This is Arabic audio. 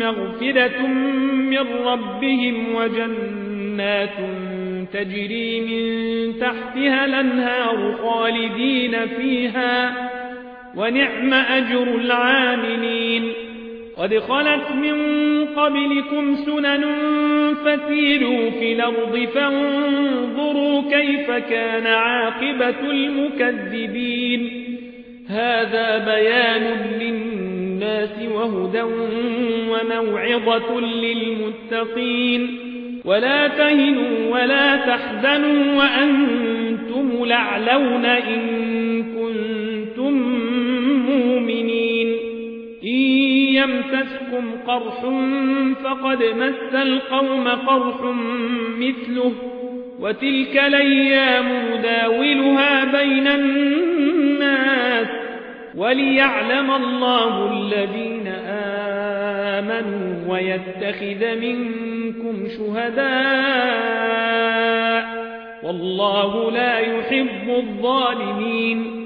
مغفرة من ربهم وجنات تجري من تحتها الأنهار خالدين فيها ونعم أجر العاملين. قد خلت من قبلكم سنن فسيروا في الأرض فانظروا كيف كان عاقبة المكذبين. هذا بيان وهدى وموعظة للمتقين ولا تهنوا ولا تحزنوا وأنتم لعلون إن كنتم مؤمنين إن يمسسكم قرح فقد مس القوم قرح مثله وتلك الأيام نداولها بين الناس وليعلم الله الذين آمنوا ويتخذ منكم شهداء. والله لا يحب الظالمين.